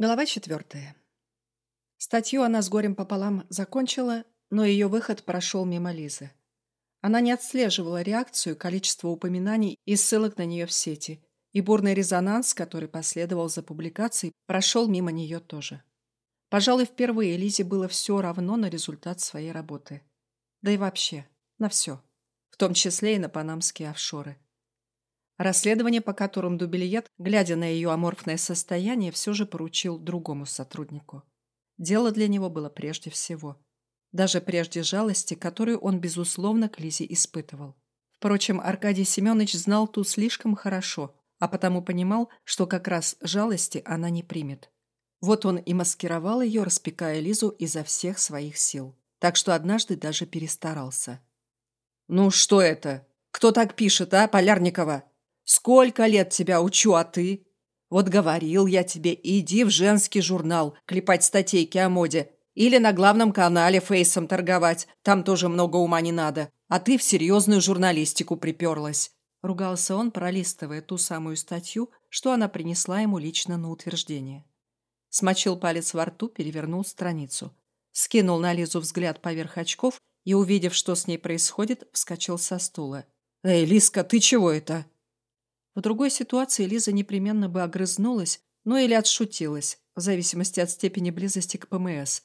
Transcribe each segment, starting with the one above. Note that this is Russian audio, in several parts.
Глава четвертая. Статью она с горем пополам закончила, но ее выход прошел мимо Лизы. Она не отслеживала реакцию, количество упоминаний и ссылок на нее в сети, и бурный резонанс, который последовал за публикацией, прошел мимо нее тоже. Пожалуй, впервые Лизе было все равно на результат своей работы. Да и вообще, на все. В том числе и на панамские офшоры. Расследование, по которым Дубильет, глядя на ее аморфное состояние, все же поручил другому сотруднику. Дело для него было прежде всего. Даже прежде жалости, которую он, безусловно, к Лизе испытывал. Впрочем, Аркадий Семенович знал ту слишком хорошо, а потому понимал, что как раз жалости она не примет. Вот он и маскировал ее, распекая Лизу изо всех своих сил. Так что однажды даже перестарался. «Ну что это? Кто так пишет, а, Полярникова?» Сколько лет тебя учу, а ты? Вот говорил я тебе, иди в женский журнал, клепать статейки о моде. Или на главном канале фейсом торговать, там тоже много ума не надо. А ты в серьезную журналистику приперлась. Ругался он, пролистывая ту самую статью, что она принесла ему лично на утверждение. Смочил палец во рту, перевернул страницу. Скинул на Лизу взгляд поверх очков и, увидев, что с ней происходит, вскочил со стула. «Эй, Лиска, ты чего это?» В другой ситуации Лиза непременно бы огрызнулась, ну или отшутилась, в зависимости от степени близости к ПМС.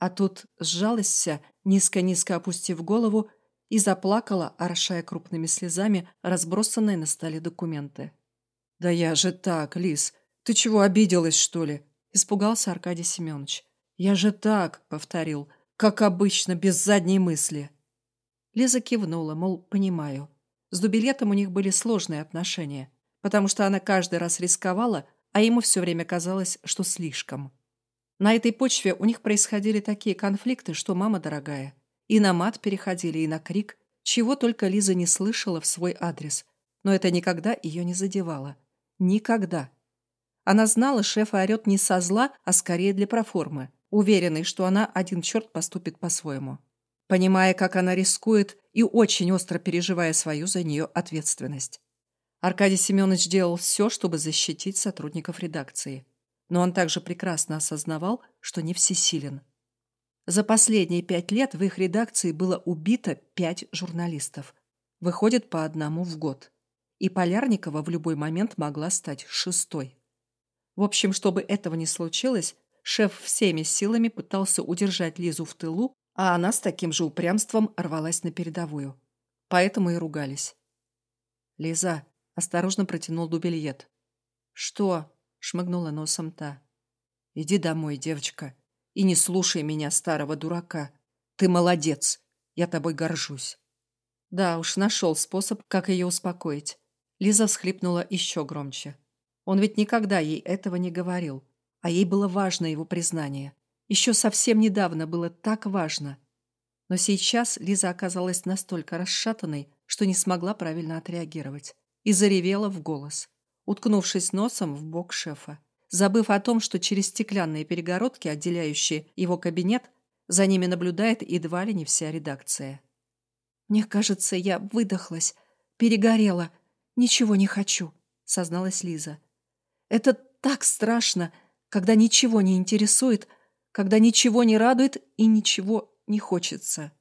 А тут сжалась вся, низко-низко опустив голову, и заплакала, орошая крупными слезами разбросанные на столе документы. «Да я же так, Лиз, ты чего, обиделась, что ли?» – испугался Аркадий Семенович. «Я же так», – повторил, – «как обычно, без задней мысли». Лиза кивнула, мол, понимаю. С дубилетом у них были сложные отношения потому что она каждый раз рисковала, а ему все время казалось, что слишком. На этой почве у них происходили такие конфликты, что мама дорогая. И на мат переходили, и на крик, чего только Лиза не слышала в свой адрес. Но это никогда ее не задевало. Никогда. Она знала, шефа орет не со зла, а скорее для проформы, уверенной, что она один черт поступит по-своему. Понимая, как она рискует, и очень остро переживая свою за нее ответственность. Аркадий Семенович делал все, чтобы защитить сотрудников редакции. Но он также прекрасно осознавал, что не всесилен. За последние пять лет в их редакции было убито пять журналистов. Выходит по одному в год. И Полярникова в любой момент могла стать шестой. В общем, чтобы этого не случилось, шеф всеми силами пытался удержать Лизу в тылу, а она с таким же упрямством рвалась на передовую. Поэтому и ругались. «Лиза, Осторожно протянул дубельет. «Что?» — шмыгнула носом та. «Иди домой, девочка, и не слушай меня, старого дурака. Ты молодец, я тобой горжусь». Да уж, нашел способ, как ее успокоить. Лиза всхлипнула еще громче. Он ведь никогда ей этого не говорил, а ей было важно его признание. Еще совсем недавно было так важно. Но сейчас Лиза оказалась настолько расшатанной, что не смогла правильно отреагировать и заревела в голос, уткнувшись носом в бок шефа, забыв о том, что через стеклянные перегородки, отделяющие его кабинет, за ними наблюдает едва ли не вся редакция. «Мне кажется, я выдохлась, перегорела, ничего не хочу», — созналась Лиза. «Это так страшно, когда ничего не интересует, когда ничего не радует и ничего не хочется».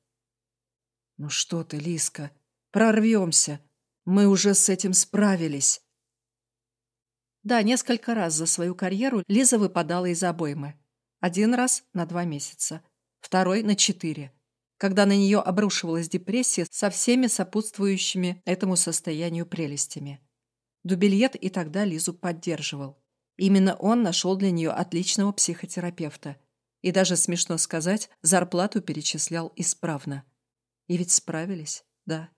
«Ну что ты, Лизка, прорвемся», мы уже с этим справились. Да, несколько раз за свою карьеру Лиза выпадала из обоймы. Один раз на два месяца, второй на четыре, когда на нее обрушивалась депрессия со всеми сопутствующими этому состоянию прелестями. Дубильет и тогда Лизу поддерживал. Именно он нашел для нее отличного психотерапевта. И даже, смешно сказать, зарплату перечислял исправно. И ведь справились, да.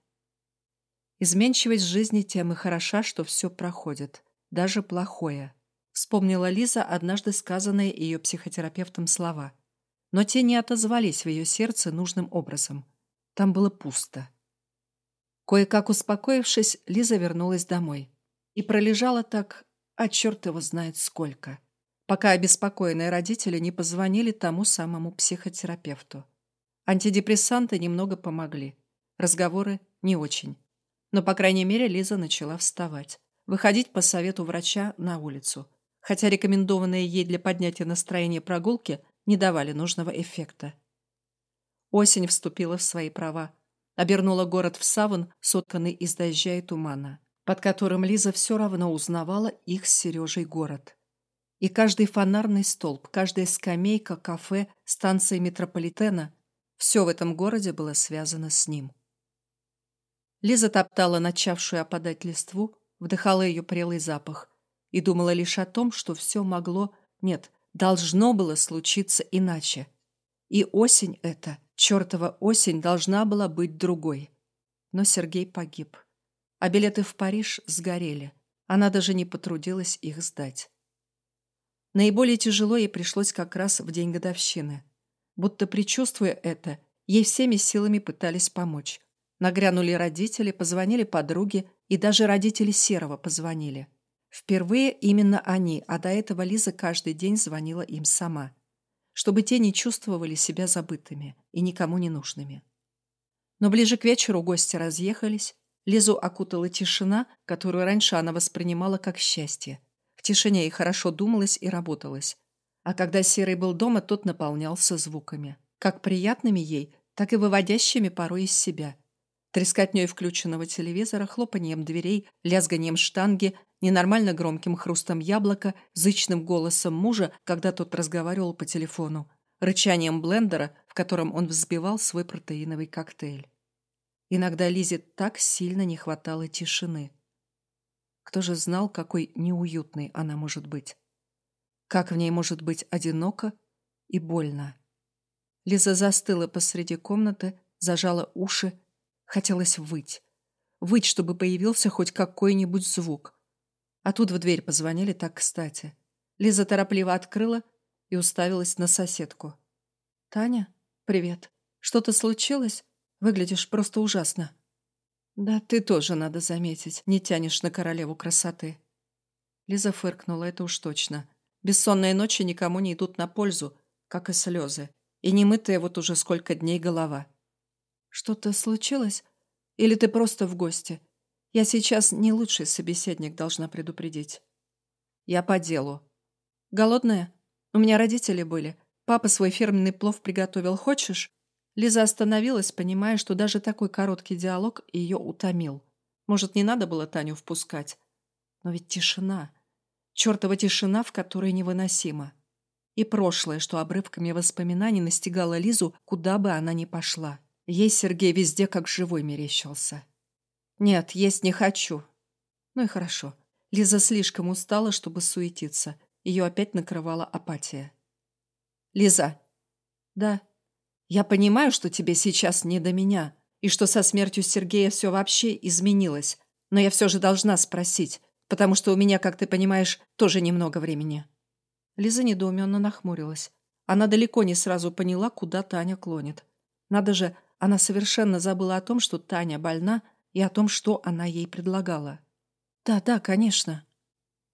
Изменчивость жизни тем и хороша, что все проходит, даже плохое. Вспомнила Лиза однажды сказанные ее психотерапевтом слова. Но те не отозвались в ее сердце нужным образом. Там было пусто. Кое-как успокоившись, Лиза вернулась домой. И пролежала так, а черт его знает сколько. Пока обеспокоенные родители не позвонили тому самому психотерапевту. Антидепрессанты немного помогли. Разговоры не очень. Но, по крайней мере, Лиза начала вставать. Выходить по совету врача на улицу. хотя рекомендованные ей для поднятия настроения прогулки не давали нужного эффекта. Осень вступила в свои права, обернула город в саван, сотканный из дождя и тумана, под которым Лиза все равно узнавала их с Сережей город. И каждый фонарный столб, каждая скамейка, кафе, станция метрополитена – все в этом городе было связано с ним. Лиза топтала начавшую опадать листву, вдыхала ее прелый запах и думала лишь о том, что все могло, нет, должно было случиться иначе. И осень эта, чертова осень, должна была быть другой. Но Сергей погиб. А билеты в Париж сгорели. Она даже не потрудилась их сдать. Наиболее тяжело ей пришлось как раз в день годовщины. Будто предчувствуя это, ей всеми силами пытались помочь. Нагрянули родители, позвонили подруги, и даже родители Серого позвонили. Впервые именно они, а до этого Лиза каждый день звонила им сама. Чтобы те не чувствовали себя забытыми и никому не нужными. Но ближе к вечеру гости разъехались, Лизу окутала тишина, которую раньше она воспринимала как счастье. В тишине ей хорошо думалось и работалось. А когда Серый был дома, тот наполнялся звуками. Как приятными ей, так и выводящими порой из себя – трескотней включенного телевизора, хлопанием дверей, лязганием штанги, ненормально громким хрустом яблока, зычным голосом мужа, когда тот разговаривал по телефону, рычанием блендера, в котором он взбивал свой протеиновый коктейль. Иногда Лизе так сильно не хватало тишины. Кто же знал, какой неуютной она может быть? Как в ней может быть одиноко и больно? Лиза застыла посреди комнаты, зажала уши Хотелось выть. Выть, чтобы появился хоть какой-нибудь звук. А тут в дверь позвонили так кстати. Лиза торопливо открыла и уставилась на соседку. «Таня, привет. Что-то случилось? Выглядишь просто ужасно». «Да ты тоже, надо заметить, не тянешь на королеву красоты». Лиза фыркнула, это уж точно. Бессонные ночи никому не идут на пользу, как и слезы. И немытая вот уже сколько дней голова. «Что-то случилось? Или ты просто в гости? Я сейчас не лучший собеседник, должна предупредить». «Я по делу». «Голодная? У меня родители были. Папа свой фирменный плов приготовил. Хочешь?» Лиза остановилась, понимая, что даже такой короткий диалог ее утомил. Может, не надо было Таню впускать? Но ведь тишина. Чертова тишина, в которой невыносимо. И прошлое, что обрывками воспоминаний настигало Лизу, куда бы она ни пошла. Ей Сергей везде как живой мерещился. «Нет, есть не хочу». Ну и хорошо. Лиза слишком устала, чтобы суетиться. Ее опять накрывала апатия. «Лиза». «Да». «Я понимаю, что тебе сейчас не до меня, и что со смертью Сергея все вообще изменилось, но я все же должна спросить, потому что у меня, как ты понимаешь, тоже немного времени». Лиза недоуменно нахмурилась. Она далеко не сразу поняла, куда Таня клонит. Надо же, она совершенно забыла о том, что Таня больна, и о том, что она ей предлагала. «Да, да, конечно».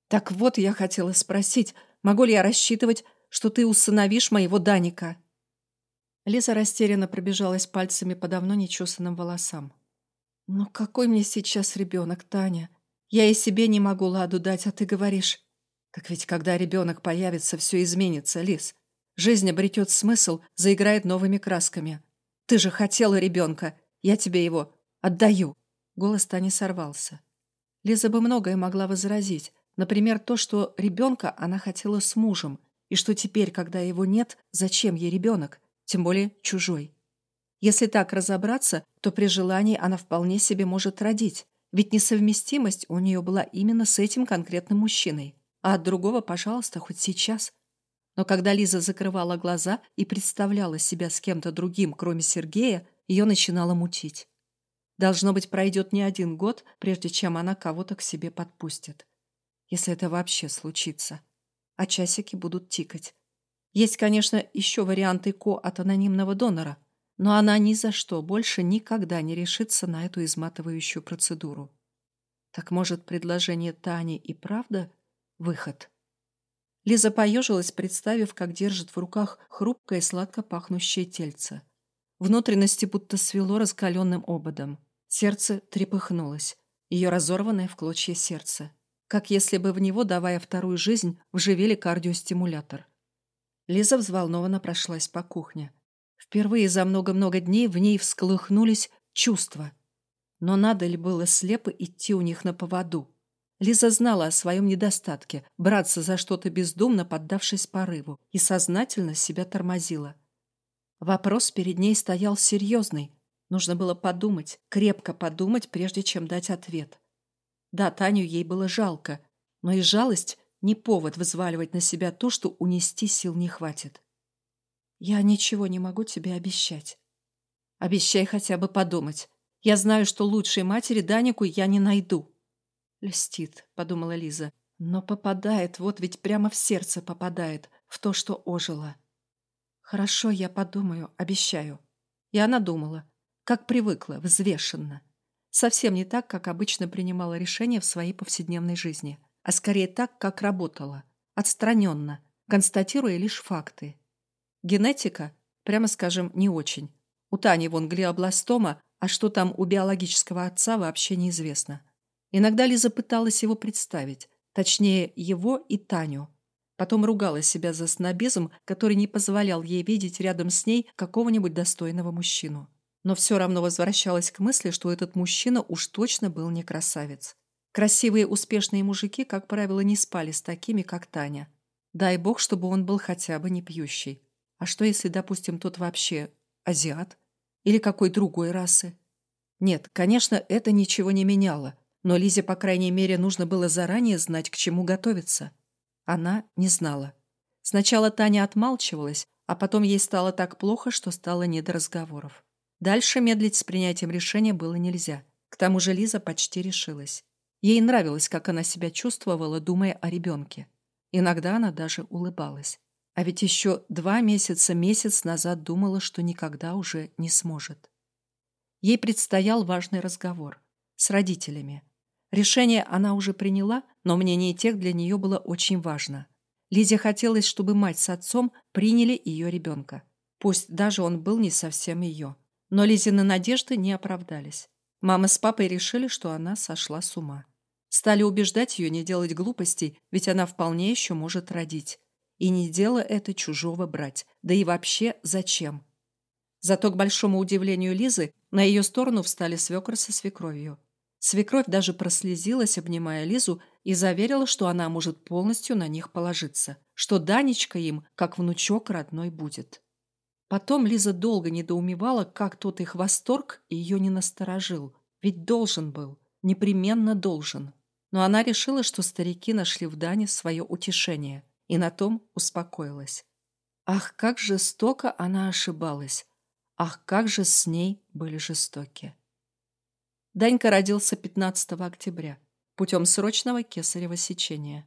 «Так вот, я хотела спросить, могу ли я рассчитывать, что ты усыновишь моего Даника?» Лиза растерянно пробежалась пальцами по давно нечесанным волосам. «Ну какой мне сейчас ребенок, Таня? Я и себе не могу ладу дать, а ты говоришь...» «Так ведь когда ребенок появится, все изменится, Лиз. Жизнь обретет смысл, заиграет новыми красками. Ты же хотела ребенка. Я тебе его отдаю. Голос Тани сорвался. Лиза бы многое могла возразить. Например, то, что ребенка она хотела с мужем, и что теперь, когда его нет, зачем ей ребенок, тем более чужой. Если так разобраться, то при желании она вполне себе может родить, ведь несовместимость у нее была именно с этим конкретным мужчиной. А от другого, пожалуйста, хоть сейчас. Но когда Лиза закрывала глаза и представляла себя с кем-то другим, кроме Сергея, ее начинало мутить. Должно быть, пройдет не один год, прежде чем она кого-то к себе подпустит. Если это вообще случится. А часики будут тикать. Есть, конечно, еще варианты КО от анонимного донора, но она ни за что больше никогда не решится на эту изматывающую процедуру. Так может, предложение Тани и правда выход? Лиза поежилась, представив, как держит в руках хрупкое сладко пахнущее тельце. Внутренности будто свело раскаленным ободом. Сердце трепыхнулось. Ее разорванное в клочья сердце. как если бы в него, давая вторую жизнь, вживили кардиостимулятор. Лиза взволнованно прошлась по кухне. Впервые за много-много дней в ней всколыхнулись чувства. Но надо ли было слепо идти у них на поводу? Лиза знала о своем недостатке – браться за что-то бездумно, поддавшись порыву, и сознательно себя тормозила. Вопрос перед ней стоял серьезный. Нужно было подумать, крепко подумать, прежде чем дать ответ. Да, Таню ей было жалко, но и жалость не повод взваливать на себя то, что унести сил не хватит. «Я ничего не могу тебе обещать. Обещай хотя бы подумать. Я знаю, что лучшей матери Данику я не найду». «Льстит», — подумала Лиза. «Но попадает, вот ведь прямо в сердце попадает, в то, что ожило». «Хорошо, я подумаю, обещаю». И она думала, как привыкла, взвешенно. Совсем не так, как обычно принимала решения в своей повседневной жизни, а скорее так, как работала, отстраненно, констатируя лишь факты. Генетика, прямо скажем, не очень. У Тани вон глиобластома, а что там у биологического отца вообще неизвестно. Иногда Лиза пыталась его представить, точнее, его и Таню. Потом ругала себя за снобизм, который не позволял ей видеть рядом с ней какого-нибудь достойного мужчину. Но все равно возвращалась к мысли, что этот мужчина уж точно был не красавец. Красивые успешные мужики, как правило, не спали с такими, как Таня. Дай бог, чтобы он был хотя бы не пьющий. А что, если, допустим, тот вообще азиат? Или какой другой расы? Нет, конечно, это ничего не меняло. Но Лизе, по крайней мере, нужно было заранее знать, к чему готовиться. Она не знала. Сначала Таня отмалчивалась, а потом ей стало так плохо, что стало не до разговоров. Дальше медлить с принятием решения было нельзя. К тому же Лиза почти решилась. Ей нравилось, как она себя чувствовала, думая о ребенке. Иногда она даже улыбалась. А ведь еще два месяца, месяц назад думала, что никогда уже не сможет. Ей предстоял важный разговор с родителями. Решение она уже приняла, но мнение тех для нее было очень важно. Лизе хотелось, чтобы мать с отцом приняли ее ребенка. Пусть даже он был не совсем ее. Но Лизины надежды не оправдались. Мама с папой решили, что она сошла с ума. Стали убеждать ее не делать глупостей, ведь она вполне еще может родить. И не дело это чужого брать. Да и вообще зачем? Зато, к большому удивлению Лизы, на ее сторону встали свекр со свекровью. Свекровь даже прослезилась, обнимая Лизу, и заверила, что она может полностью на них положиться, что Данечка им, как внучок родной, будет. Потом Лиза долго недоумевала, как тот их восторг ее не насторожил. Ведь должен был, непременно должен. Но она решила, что старики нашли в Дане свое утешение, и на том успокоилась. Ах, как жестоко она ошибалась! Ах, как же с ней были жестоки! Данька родился 15 октября путем срочного кесарево сечения.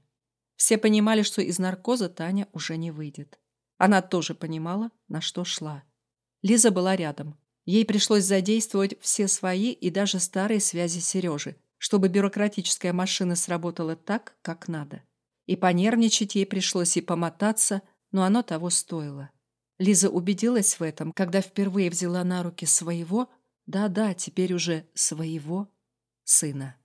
Все понимали, что из наркоза Таня уже не выйдет. Она тоже понимала, на что шла. Лиза была рядом. Ей пришлось задействовать все свои и даже старые связи Сережи, чтобы бюрократическая машина сработала так, как надо. И понервничать ей пришлось, и помотаться, но оно того стоило. Лиза убедилась в этом, когда впервые взяла на руки своего, да-да, теперь уже своего сына.